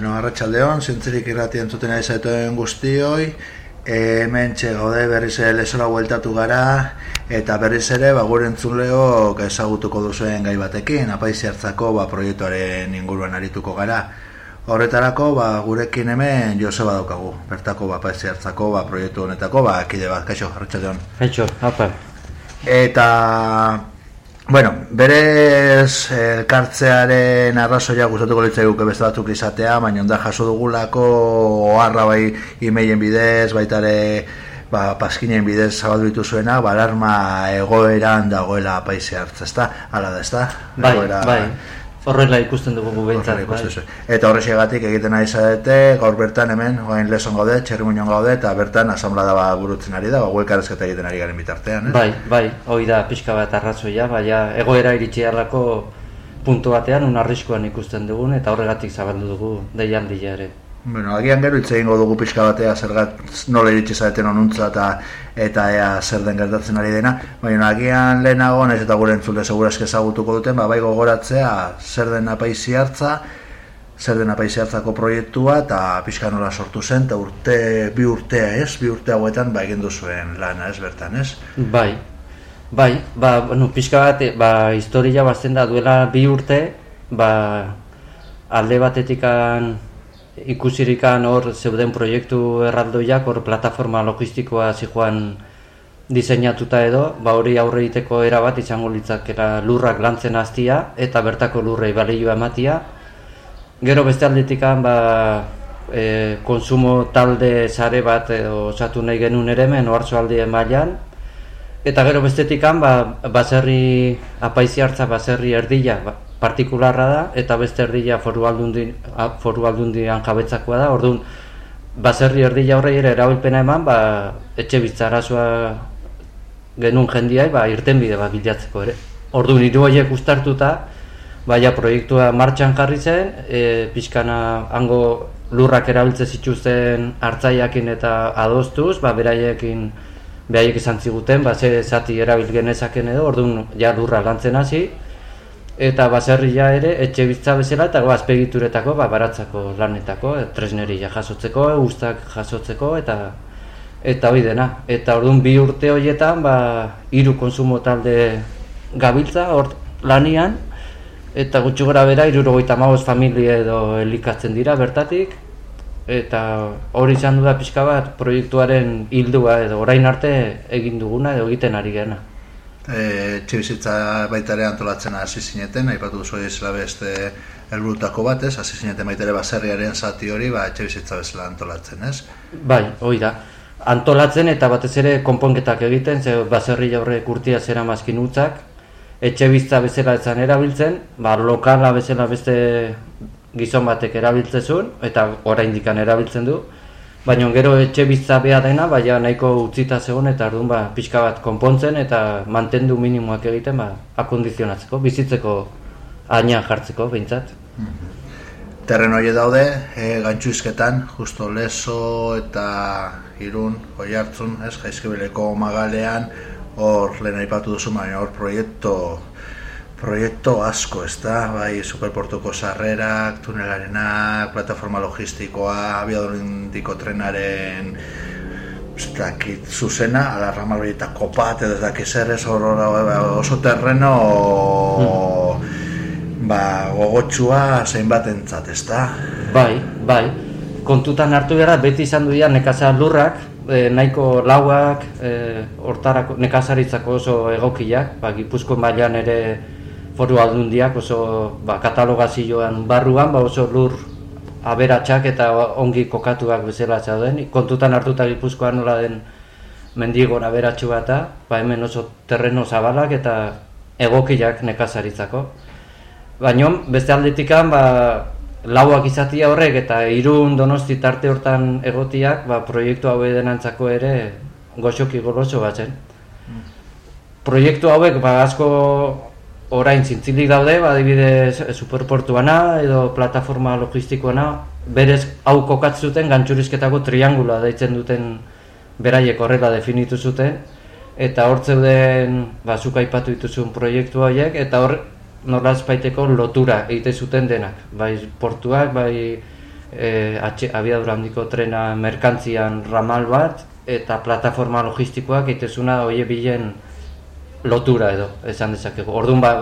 No, arratsaldeon, zintzirik irrati entzuten ari zaituen guztioi, hemen gaude berriz ere lesora hueltatu gara, eta berriz ere, ba, gure entzuleo ezagutuko duzuen gai batekin, apaizi hartzako ba, proiektuaren inguruan arituko gara. Horretarako, ba, gurekin hemen Joseba daukagu, bertako ba, apaizi hartzako ba, proiektu honetako, ba, kide bat, kaixo, arratsaldeon. Kaixo, hapa. Eta Bueno, berez elkartzearen arrazoia gustatuko litzai guke beste batzuk izatea, baina onda jaso dugulako oharra bai emailen bidez, baita ere ba, paskinen bidez zabaldu dituzuena, balarma egoeran dagoela paise hartza, ezta? Hala da, ezta? Bai, bai. Horrela ikusten dugu gu behintzat, bai. Eta horrexiagatik egiten ari zarete, gaur bertan hemen, oain leson gaude, txerrimuñon gaude, eta bertan asamblada ba burutzen ari da, ba, huelkarrezketa egiten ari garen bitartean, eh? Bai, bai, hoi da pixka bat arrazoia, baina egoera iritsi puntu batean, un arriskoan ikusten dugun, eta horregatik zabaldu dugu deialdia ere. Bueno, agian gero hitz egingo dugu pixka batea zergat nola iritsi zaeten onuntza eta eta ea zer den gertatzen ari dena. Baina agian lehenago naiz eta gure entzule segurazke ezagutuko duten, ba, bai gogoratzea zer den apaisi hartza, zer den apaisi hartzako proiektua eta pixka nola sortu zen, eta urte, bi urtea ez, bi urte hauetan ba, egin duzuen lana ez bertan ez? Bai, bai, ba, bueno, pixka bat, ba, historia bazten da duela bi urte, ba, alde batetikan ikusirikan hor zeuden proiektu erraldoiak, hor plataforma logistikoa zijoan diseinatuta edo, ba hori aurre egiteko era bat izango litzakera lurrak lantzen hastia eta bertako lurrei balioa ematia. Gero beste aldetikan ba, e, konsumo talde sare bat edo osatu nahi genuen ere hemen ohartzu aldien mailan. Eta gero bestetikan ba, baserri apaizi hartza baserri erdila, ba, partikularra da eta beste erdila foru aldundi foru aldundian jabetzakoa da. Ordun baserri erdila horrei ere erabilpena eman, ba etxe bitzarasoa genun jendiai ba irten bide bat bilatzeko ere. Ordun hiru hoiek ustartuta baia proiektua martxan jarri zen, e, pixkana hango lurrak erabiltze zituzten hartzaiakin eta adostuz, ba beraiekin behaiek izan ziguten, ba ze zati erabil genezaken edo, orduan ja lurra lantzen hasi, eta baserria ere etxe biztza bezala eta azpegituretako ba, baratzako lanetako, e, tresneri jasotzeko, ustak jasotzeko eta eta hori dena. Eta orduan bi urte horietan ba, iru konsumo talde gabiltza hor lanian eta gutxi gora bera irurogeita maoz familia edo elikatzen dira bertatik eta hori izan du da pixka bat proiektuaren hildua edo orain arte egin duguna edo egiten ari gena e, txibizitza baita ere antolatzen hasi zineten, aipatu duzu izela beste helburutako bat, ez? Hasi zineten baita ere baserriaren zati hori, ba, txibizitza bezala antolatzen, ez? Bai, hoi da. Antolatzen eta batez ere konponketak egiten, ze baserri jaurre kurtia zera mazkin utzak, etxe bezala ezan erabiltzen, ba, lokala bezala beste gizon batek erabiltzezun, eta oraindikan erabiltzen du, Baina gero etxe biztza beha dena, baina nahiko utzita zegoen eta ardun ba, pixka bat konpontzen eta mantendu minimoak egiten ba, akondizionatzeko, bizitzeko aina jartzeko, behintzat. Mhm. Terren hori daude, e, gantxuizketan, justo leso eta irun, hoi hartzun, ez, jaizkibeleko magalean, hor lehen aipatu duzu, baina hor proiektu proiektu asko, ez da, bai, superportuko sarrerak, tunelarenak, plataforma logistikoa, abiadurindiko trenaren dakit, zuzena, ala ramal eta kopat, edo dakit zer ez oso terreno hmm. ba, gogotxua zein bat entzat, ez da? Bai, bai, kontutan hartu gara, beti izan du nekazar lurrak, e, nahiko lauak, e, hortarako, nekazaritzako oso egokiak, ba, gipuzko mailan ere foru aldundiak oso ba, katalogazioan barruan ba, oso lur aberatsak eta ongi kokatuak bezala zauden. Kontutan hartuta gipuzkoan nola den mendigon aberatsu bat ba, hemen oso terreno zabalak eta egokiak nekazaritzako. Baina beste aldetikan ba, lauak izatia horrek eta irun donosti tarte hortan egotiak ba, proiektu hau edenantzako ere goxoki goloso bat zen. Mm. Proiektu hauek ba, asko orain zintzilik daude, adibidez superportuana edo plataforma logistikoana, berez hau kokatzuten gantxurizketako triangula daitzen duten beraiek horrela definitu zuten, eta hor zeuden ba, aipatu dituzun proiektu horiek, eta hor noraz baiteko lotura egite zuten denak, bai portuak, bai e, abiadura handiko trena merkantzian ramal bat, eta plataforma logistikoak itezuna oie bilen lotura edo, esan dezakegu. Orduan ba,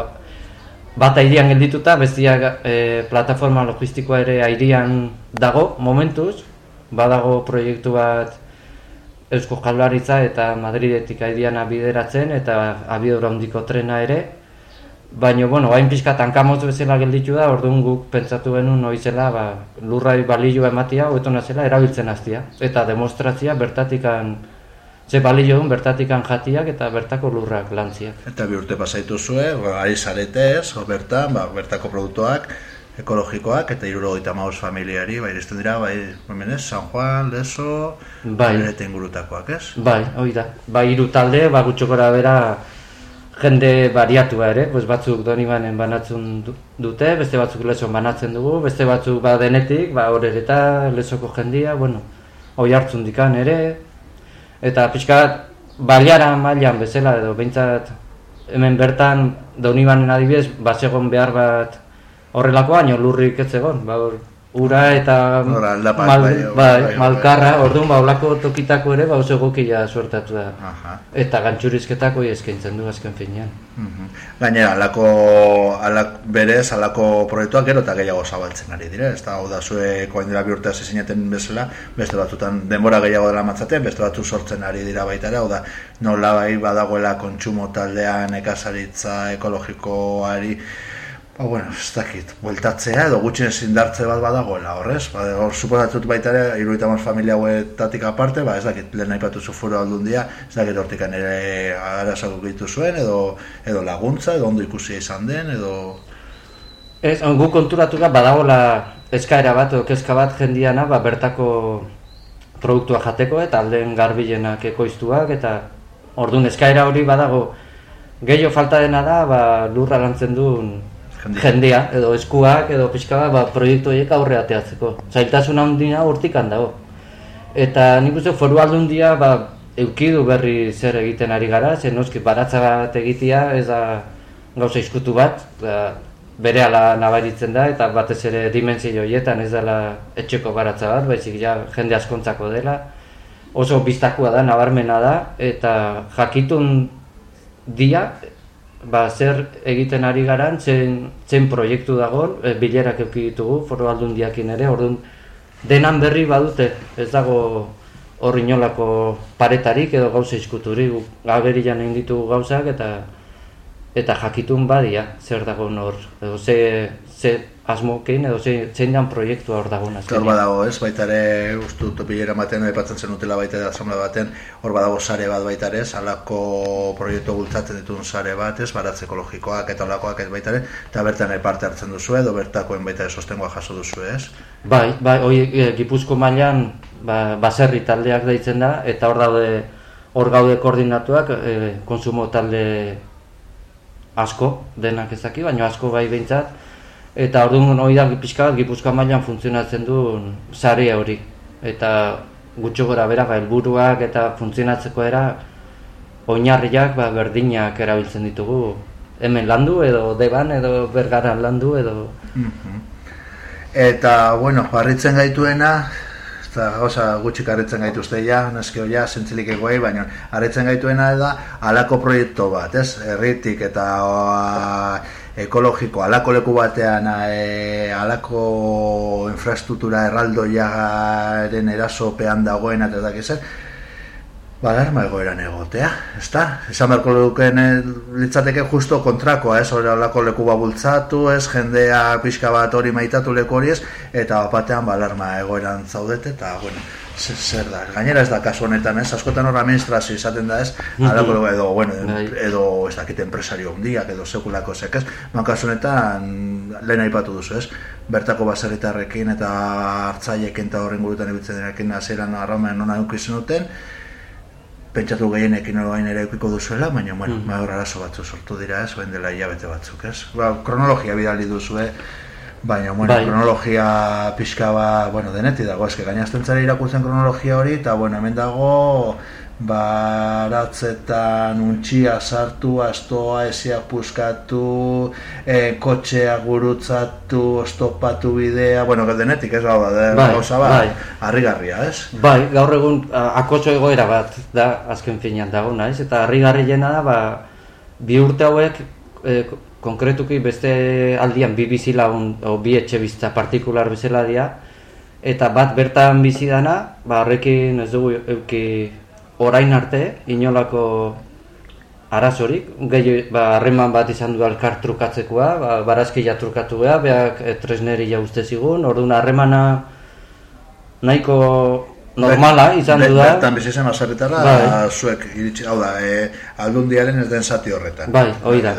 bat airian geldituta, bestia e, plataforma logistikoa ere airian dago momentuz, badago proiektu bat Eusko Jaurlaritza eta Madridetik aidian bideratzen eta abiadura handiko trena ere, Baina, bueno, hain pixka tankamoz bezala gelditu da, orduan guk pentsatu genuen noizela ba, lurrai balio ematia, hoetu nazela, erabiltzen hastia. Eta demostrazia bertatikan, ze balio duen bertatikan jatiak eta bertako lurrak lantziak. Eta bi urte pasaitu zue, ba, ari zaretez, bertan, ba, bertako produktuak, ekologikoak eta iruro gita familiari, bai, iristen dira, bai, hemen San Juan, Leso, bai, ingurutakoak, ez? Bai, hori da, bai, iru talde, ba, gutxokora bera, jende bariatua ere, pues batzuk donibanen banatzen dute, beste batzuk leson banatzen dugu, beste batzuk ba denetik, ba hor eta lesoko jendia, bueno, hoi hartzun dikan ere, eta pixka baliara mailan bezala edo behintzat hemen bertan donibanen adibidez, basegon behar bat horrelako baino lurrik ez egon, ba ura eta Ora, mal, bai, bai, bai, malkarra, orduan ba olako tokitako ere ba oso egokia suertatu da. Aha. Eta gantxurizketako eskaintzen du azken finean. Mhm. Gainera, alako, alak, berez, alako proiektuak gero eta gehiago zabaltzen ari dire, ez da, hau da, zue koain dira bihurtea zezineten bezala, beste batzutan denbora gehiago dela matzaten, beste batzu sortzen ari dira baita ere, hau da, nola bai badagoela kontsumo taldean, ekasaritza, ekologikoari, Ba, bueno, ez dakit, bueltatzea edo gutxien zindartze bat badagoela, horrez? Ba, hor, suposatzut baita ere, iruita familia huetatik aparte, ba, ez dakit, lehen nahi patu zufuro aldun dia, ez dakit hortikan ere arazak gitu zuen, edo, edo laguntza, edo ondo ikusi izan den, edo... Ez, gu konturatu da, badagoela eskaera bat, edo kezka bat jendiana, ba, bertako produktua jateko, eta alden garbilenak ekoiztuak, eta orduan eskaera hori badago, gehiago falta dena da, ba, lurra lantzen duen jendea, edo eskuak, edo pixka ba, proiektu horiek aurre ateatzeko. Zailtasun handia hortik handago. Eta nik uste foru aldundia, ba, eukidu berri zer egiten ari gara, zen noski baratza bat egitea, ez da gauza iskutu bat, da, bere ala nabaritzen da, eta batez ere dimensio horietan ez dela etxeko baratza bat, baizik ja jende askontzako dela. Oso biztakua da, nabarmena da, eta jakitun dia, ba, zer egiten ari garan, zen, zen proiektu dago, e, bilerak euki ditugu, foro aldun diakin ere, orduan denan berri badute, ez dago hor inolako paretarik edo gauza izkuturik, agerian egin ditugu gauzak eta eta jakitun badia zer dago hor, edo ze, ze asmokein edo zein dan proiektua hor dago Hor badago, ez, baita ere, ustu topilera maten, epatzen zen utela baita da asamblea baten, hor badago sare bat baita ere, salako proiektu gultzatzen dituen sare bat, ez, baratze ekologikoak eta olakoak ez? Baita ere, eta bertan parte hartzen duzu edo bertakoen baita ere sostengoa jaso duzu, ez? Bai, bai, hoi, e, gipuzko mailan ba, baserri taldeak deitzen da, eta hor daude, hor gaude koordinatuak, e, konsumo talde asko, denak ezaki, baina asko bai behintzat, eta orduan hori da pixka bat Gipuzkoa mailan funtzionatzen du sare hori. Eta gutxo gora bera ba, helburuak eta funtzionatzeko era oinarriak ba, berdinak erabiltzen ditugu. Hemen landu edo deban edo bergaran landu edo. Mhm. eta bueno harritzen gaituena eta gauza gutxi harritzen gaituzte ja neske hoia sentzilik egoei baina harritzen gaituena da alako proiektu bat ez? Herritik eta ekologiko alako leku batean e, alako infrastruktura erraldoiaren erasopean dagoen eta da zer ba alarma egoeran egotea ezta? Esan beharko duken eh, litzateke justo kontrakoa ez? Hori alako leku babultzatu ez? Jendea pixka bat hori maitatu leku hori ez? Eta batean ba alarma egoeran zaudete eta bueno zer da, gainera ez da kasu honetan, ez, askotan hor administrazio izaten da, ez, alako edo, bueno, bai. edo, ez dakit enpresario hundiak, edo sekulako zek, ez, no, kasu honetan, lehen aipatu duzu, ez, bertako baserritarrekin eta hartzaiekin eta horren gurutan ibiltzen denekin azeran arromen nona eukizen duten, pentsatu gehienekin hori ere eukiko duzuela, baina, bueno, mm -hmm. arazo batzu sortu dira, ez, oen dela hilabete batzuk, ez, ba, kronologia bidali duzu, Baina, bueno, Bai. kronologia pixka ba, bueno, deneti dago, eske gainazten zara irakurtzen kronologia hori, eta, bueno, hemen dago, baratzetan untxia sartu, astoa, esia puskatu, e, kotxea gurutzatu, ostopatu bidea, bueno, denetik ez hau da, de, Bai, gauza bat, bai. harrigarria, ez? Bai, gaur egun akotxo egoera bat da azken finean dago, naiz? Eta harrigarriena da, ba, bi urte hauek e, konkretuki beste aldian bi bizi lagun, o bi etxe bizitza partikular bezala dira, eta bat bertan bizi dana, ba, horrekin ez dugu euki orain arte, inolako arazorik, gehi, ba, harreman bat izan du alkar trukatzekoa, ba, barazkila trukatu beha, beak e, tresneri ja zigun, orduan harremana nahiko normala izan du da. Bertan bizi zen azarretara, Bai. zuek iritsi, hau da, e, aldundiaren ez den zati horretan. Bai, hori da.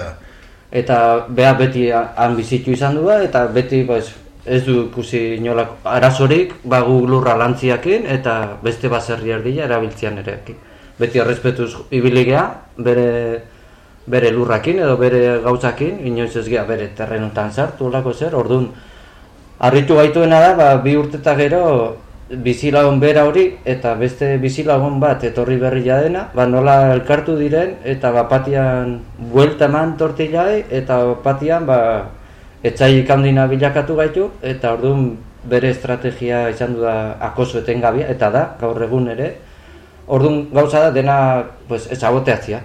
Eta beha beti han bizitu izan du da, eta beti pues, ez du ikusi inolako arazorik, ba gu lurra lantziakin, eta beste baserri erdia erabiltzean erekin. Beti errespetuz ibili gea, bere, bere lurrakin edo bere gauzakin, inoiz ez gea bere terrenutan sartu, olako zer, orduan, Arritu gaituena da, ba, bi urte eta gero bizilagun bera hori eta beste bizilagun bat etorri berria dena, ba, nola elkartu diren eta bapatian buelta eman tortillai eta bapatian ba, etxai handina bilakatu gaitu eta orduan bere estrategia izan du da akoso etengabia eta da gaur egun ere. Orduan gauza da dena pues, ezagoteatzia.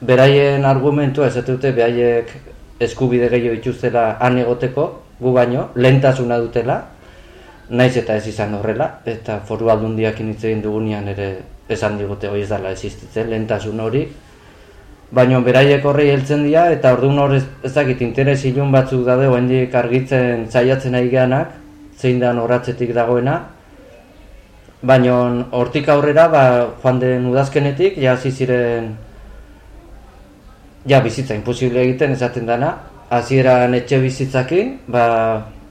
Beraien argumentua ez dute behaiek eskubide gehiago dituztela han egoteko, gu baino, lehentasuna dutela, naiz eta ez izan horrela, eta foru aldundiakin hitz egin dugunean ere esan digute hori ez dela existitzen, lehentasun hori, baina beraiek horrei heltzen dira, eta orduan hor ez, interes ilun batzuk daude oraindik argitzen saiatzen ari geanak, zein da horatzetik dagoena, baina hortik aurrera, ba, joan den udazkenetik, ja hasi ziren ja bizitza imposible egiten esaten dana, hasieran etxe bizitzakin, ba,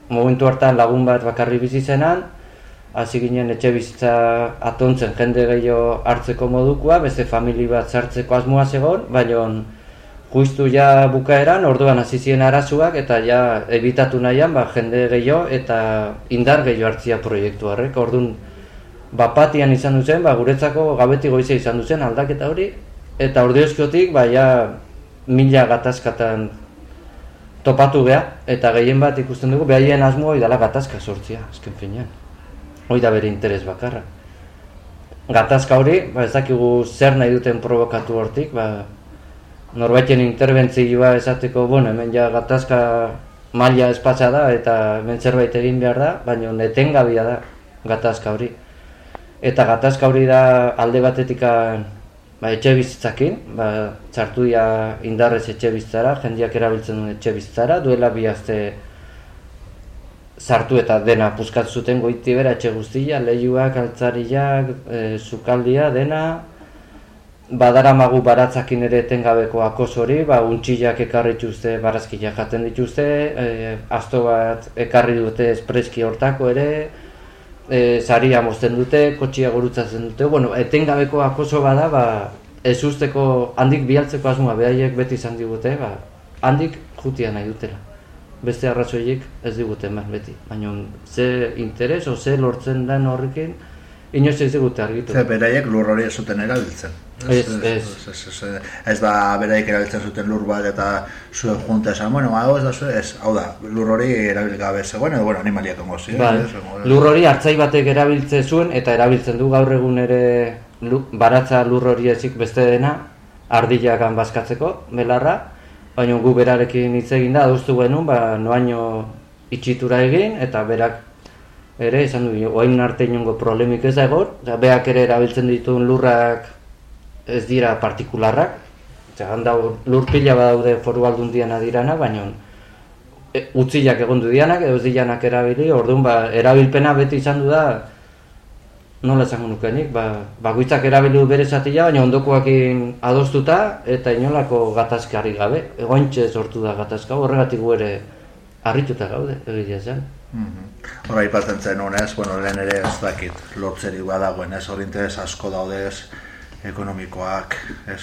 momentu hartan lagun bat bakarri bizi zenan, hasi ginen etxe bizitza atontzen jende gehiago hartzeko modukoa, beste famili bat sartzeko asmoa zegoen, baina justu ja bukaeran, orduan hasi ziren arazoak eta ja ebitatu nahian ba, jende gehiago eta indar gehiago hartzia proiektu horrek. Orduan bapatian izan duzen, ba, guretzako gabeti goize izan duzen aldaketa hori, eta ordiozkotik ba, ja, mila gatazkatan topatu beha, eta gehien bat ikusten dugu, behaien asmoa hori dela gatazka sortzia, azken finean. Hoi da bere interes bakarra. Gatazka hori, ba, ez dakigu zer nahi duten provokatu hortik, ba, norbaiten interbentzioa esateko, bueno, hemen ja gatazka maila espatza da eta hemen zerbait egin behar da, baina etengabia da gatazka hori. Eta gatazka hori da alde batetik ba, etxe bizitzakin, ba, txartu dira indarrez etxe bizitzara, jendeak erabiltzen duen etxe bizitzara, duela bi aste sartu eta dena puskatu zuten goiti bera etxe guztia, lehiuak, altzariak, e, sukaldia, dena, badaramagu baratzakin ere etengabeko akos hori, ba, untxillak ekarri dituzte, barazkiak jaten dituzte, e, asto bat ekarri dute espreski hortako ere, e, saria mozten dute, kotxia gurutzatzen dute, bueno, etengabeko akoso bada, ba, ez usteko handik bialtzeko asmoa behaiek beti izan digute, ba, handik jutia nahi dutela. Beste arrazoiek ez digute eman beti, baina ze interes o ze lortzen den horrekin, inoiz ez digute argitu. Ze beraiek lur hori ez zuten erabiltzen. Ez, ez. Ez, ez, da beraiek erabiltzen zuten lur bat eta zuen junta esan, bueno, hau ez da zuen, ez, hau da, lur hori erabil gabe zegoen, edo, bueno, animaliak ongo ziren. Bai, ez, ongo- lur hori hartzai batek erabiltze zuen eta erabiltzen du gaur egun ere baratza lur hori ezik beste dena ardilakan bazkatzeko belarra, baina gu berarekin hitz egin da adostu genuen, ba noaino itxitura egin eta berak ere esan du orain arte inongo problemik ez da egon, eta beak ere erabiltzen dituen lurrak ez dira partikularrak, Osea, han dago lur pila badaude foru aldundian adirana, baina e, utziak egon du dianak edo ez dianak erabili, orduan ba, erabilpena beti izan du da nola esango nukenik, ba, bakoitzak erabili bere zatia, baina ondokoakin adostuta eta inolako gatazkari gabe, egointxe sortu da gatazka, horregatik gu ere harrituta gaude, egitea zen. Mhm. Hora aipatzen zen honez, bueno, lehen ere ez dakit lortzeri badagoen, ez? Hor interes asko daude ez, ekonomikoak, ez,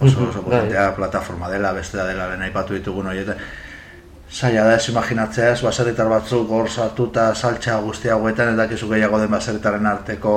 oso oso Mhm, potentea plataforma dela, bestea dela, lehen aipatu ditugun horietan. Zaila da ez imaginatzea ez, baserritar batzuk hor sartuta saltxa guzti hauetan, ez dakizu gehiago den baserritaren arteko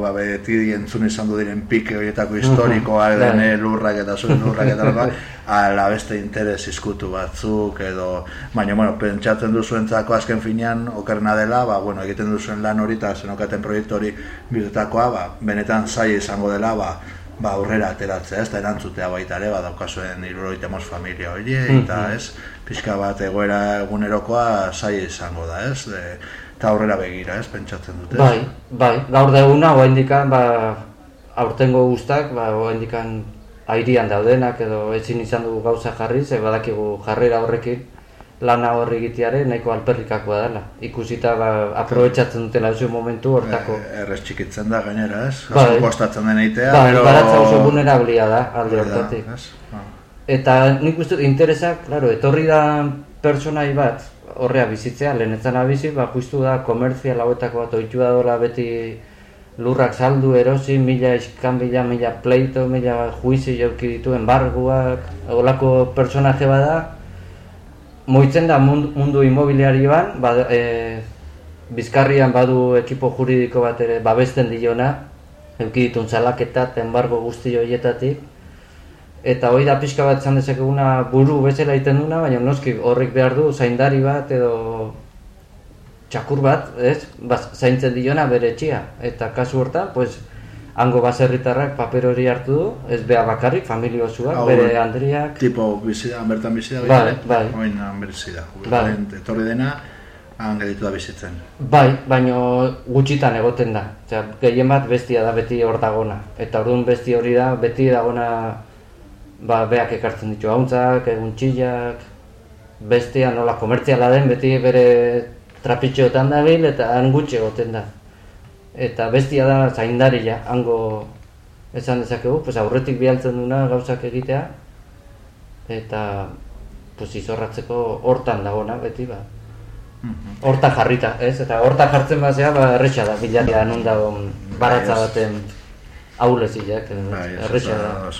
ba, beti entzun izan du diren pike horietako historikoa, Mhm, den bai. lurrak eta zuen lurrak eta lurrak, ala beste interes izkutu batzuk edo, baina, bueno, pentsatzen duzuentzako azken finean okerrena dela, ba, bueno, egiten duzuen lan hori eta zenokaten proiektu hori bihurtakoa, ba, benetan zaila izango dela, ba, ba aurrera ateratzea, ez da erantzutea baita ere, ba daukazuen iruroitemos familia hori, eta ez, pixka bat egoera egunerokoa zaila izango da, ez, de, eta aurrera begira, ez, pentsatzen dute. Bai, bai, gaur deguna, oaindikan, ba, aurtengo guztak, ba, oaindikan airian daudenak edo ezin izan dugu gauza jarri, ze badakigu jarrera horrekin lana horri egiteare nahiko alperrikakoa dela. Ikusita ba, aprobetsatzen dutela oso momentu hortako. E, errez txikitzen da gainera, ez? Bai. Kostatzen den eitea, Bai, pero... baratza oso vulnerablia da alde hortatik. Ba. Eta nik uste interesak, claro, etorri da pertsonai bat horrea bizitzea, lehenetzana bizi, ba, justu da komertzial hauetako bat oitu da beti lurrak saldu erosi, mila iskanbila, mila pleito, mila juizi jauki ditu, embarguak, olako personaje bada, moitzen da mundu, mundu immobiliarioan, ba, e, Bizkarrian badu ekipo juridiko bat ere babesten diona, euki ditun salaketa, eta embargo guzti horietatik, Eta hori da pixka bat zan dezakeguna buru bezala egiten duna, baina noski horrek behar du zaindari bat edo txakur bat, ez? Baz, zaintzen diona bere etxia. Eta kasu hortan, pues, hango baserritarrak paper hori hartu du, ez beha bakarrik, familia osoak, bere Andriak. Tipo, bizi da, bertan bizi da, Bai, bai. Oin, han bizi da. Bai. Etorri dena, han gelditu da bizitzen. Bai, baino gutxitan egoten da. Osea, gehien bat bestia da beti hor dagona. Eta orduan besti hori da, beti dagona ba, beak ekartzen ditu hauntzak, eguntxillak, bestia nola komertziala den, beti bere trapitxoetan dabil eta han gutxi egoten da. Eta bestia da zaindaria, hango esan dezakegu, pues aurretik bialtzen duna gauzak egitea, eta pues izorratzeko hortan dagona beti ba. Horta jarrita, ez? Eta horta jartzen bazea, ba, erretxa da, bilatia non dago baratza baten aulezilak, Bai, erretxa da